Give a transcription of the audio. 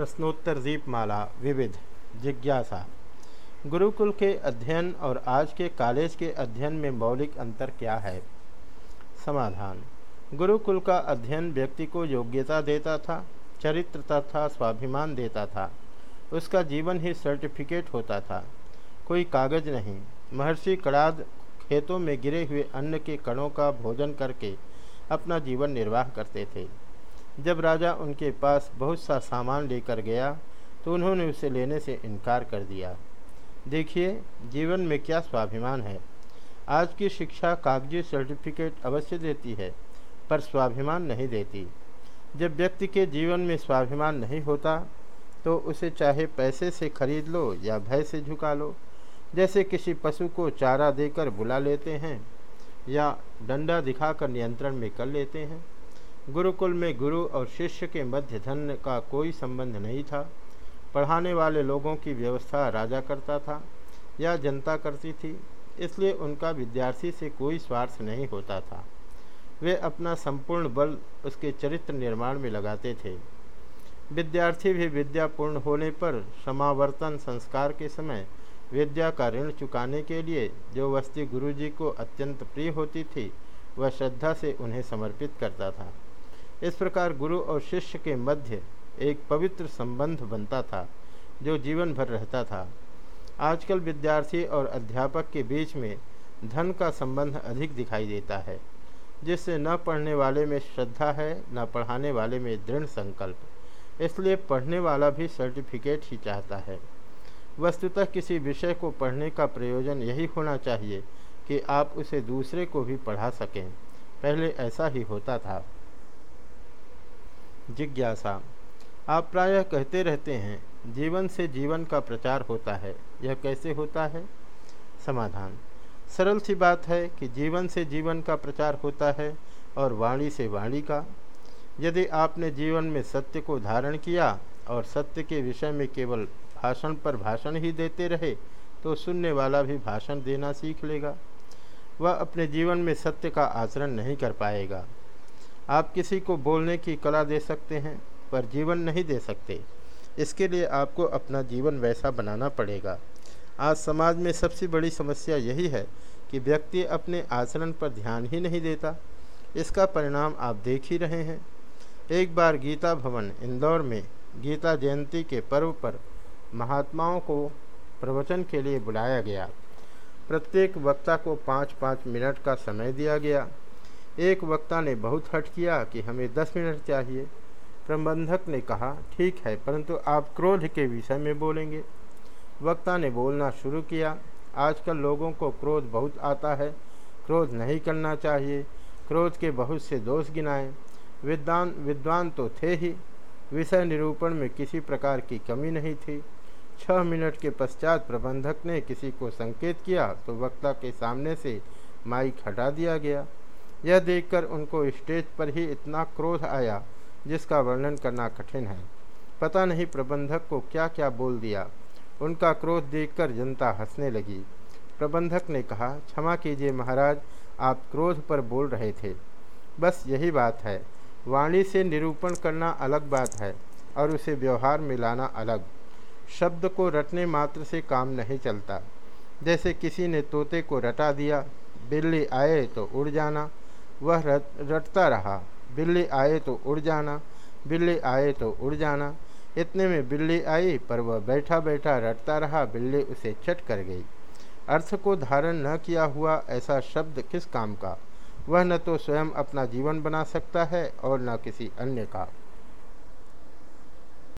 प्रश्नोत्तर दीपमाला, विविध, जिज्ञासा। गुरुकुल के अध्ययन और आज के कॉलेज के अध्ययन में मौलिक अंतर क्या है? समाधान। गुरुकुल का अध्ययन व्यक्ति को योग्यता देता था चरित्र तथा स्वाभिमान देता था। उसका जीवन ही सर्टिफिकेट होता था। कोई कागज़ नहीं। महर्षि कड़ाद खेतों में गिरे हुए अन्न के कणों का भोजन करके अपना जीवन निर्वाह करते थे। जब राजा उनके पास बहुत सा सामान लेकर गया तो उन्होंने उसे लेने से इनकार कर दिया। देखिए, जीवन में क्या स्वाभिमान है। आज की शिक्षा कागज़ी सर्टिफिकेट अवश्य देती है, पर स्वाभिमान नहीं देती। जब व्यक्ति के जीवन में स्वाभिमान नहीं होता तो उसे चाहे पैसे से खरीद लो या भय से झुका लो, जैसे किसी पशु को चारा देकर बुला लेते हैं या डंडा दिखाकर नियंत्रण में कर लेते हैं गुरुकुल में गुरु और शिष्य के मध्य धन का कोई संबंध नहीं था। पढ़ाने वाले लोगों की व्यवस्था राजा करता था या जनता करती थी, इसलिए उनका विद्यार्थी से कोई स्वार्थ नहीं होता था। वे अपना संपूर्ण बल उसके चरित्र निर्माण में लगाते थे। विद्यार्थी भी विद्या पूर्ण होने पर समावर्तन संस्कार के समय विद्या का ऋण चुकाने के लिए जो वस्ती गुरुजी को अत्यंत प्रिय होती थी, वह श्रद्धा से उन्हें समर्पित करता था। इस प्रकार गुरु और शिष्य के मध्य एक पवित्र संबंध बनता था, जो जीवन भर रहता था। आजकल विद्यार्थी और अध्यापक के बीच में धन का संबंध अधिक दिखाई देता है, जिससे न पढ़ने वाले में श्रद्धा है, न पढ़ाने वाले में दृढ़ संकल्प। इसलिए पढ़ने वाला भी सर्टिफिकेट ही चाहता है। वस्तुतः किसी विषय को पढ़ने का प्रयोजन यही होना चाहिए कि आप उसे दूसरे को भी पढ़ा सकें। पहले ऐसा ही होता था। जिज्ञासा। आप प्रायः कहते रहते हैं, जीवन से जीवन का प्रचार होता है, यह कैसे होता है? समाधान। सरल सी बात है कि जीवन से जीवन का प्रचार होता है और वाणी से वाणी का। यदि आपने जीवन में सत्य को धारण किया और सत्य के विषय में केवल भाषण पर भाषण ही देते रहे तो सुनने वाला भी भाषण देना सीख लेगा। वह अपने जीवन में सत्य का आचरण नहीं कर पाएगा। आप किसी को बोलने की कला दे सकते हैं, पर जीवन नहीं दे सकते। इसके लिए आपको अपना जीवन वैसा बनाना पड़ेगा। आज समाज में सबसे बड़ी समस्या यही है कि व्यक्ति अपने आचरण पर ध्यान ही नहीं देता। इसका परिणाम आप देख ही रहे हैं। एक बार गीता भवन, इंदौर में गीता जयंती के पर्व पर महात्माओं को प्रवचन के लिए बुलाया गया। प्रत्येक वक्ता को पाँच पाँच मिनट का समय दिया गया। एक वक्ता ने बहुत हट किया कि हमें दस मिनट चाहिए। प्रबंधक ने कहा, ठीक है, परंतु आप क्रोध के विषय में बोलेंगे। वक्ता ने बोलना शुरू किया, आजकल लोगों को क्रोध बहुत आता है, क्रोध नहीं करना चाहिए, क्रोध के बहुत से दोष गिनाए। विद्वान विद्वान तो थे ही, विषय निरूपण में किसी प्रकार की कमी नहीं थी। छः मिनट के पश्चात प्रबंधक ने किसी को संकेत किया तो वक्ता के सामने से माइक हटा दिया गया। यह देखकर उनको स्टेज पर ही इतना क्रोध आया, जिसका वर्णन करना कठिन है। पता नहीं प्रबंधक को क्या क्या बोल दिया। उनका क्रोध देखकर जनता हंसने लगी। प्रबंधक ने कहा, क्षमा कीजिए महाराज, आप क्रोध पर बोल रहे थे। बस यही बात है। वाणी से निरूपण करना अलग बात है और उसे व्यवहार में लाना अलग। शब्द को रटने मात्र से काम नहीं चलता। जैसे किसी ने तोते को रटा दिया, बिल्ली आए तो उड़ जाना वह रट रटता रहा। बिल्ली आए तो उड़ जाना, बिल्ली आए तो उड़ जाना। इतने में बिल्ली आई, पर वह बैठा बैठा रटता रहा, बिल्ली उसे छट कर गई। अर्थ को धारण न किया हुआ ऐसा शब्द किस काम का? वह न तो स्वयं अपना जीवन बना सकता है और न किसी अन्य का।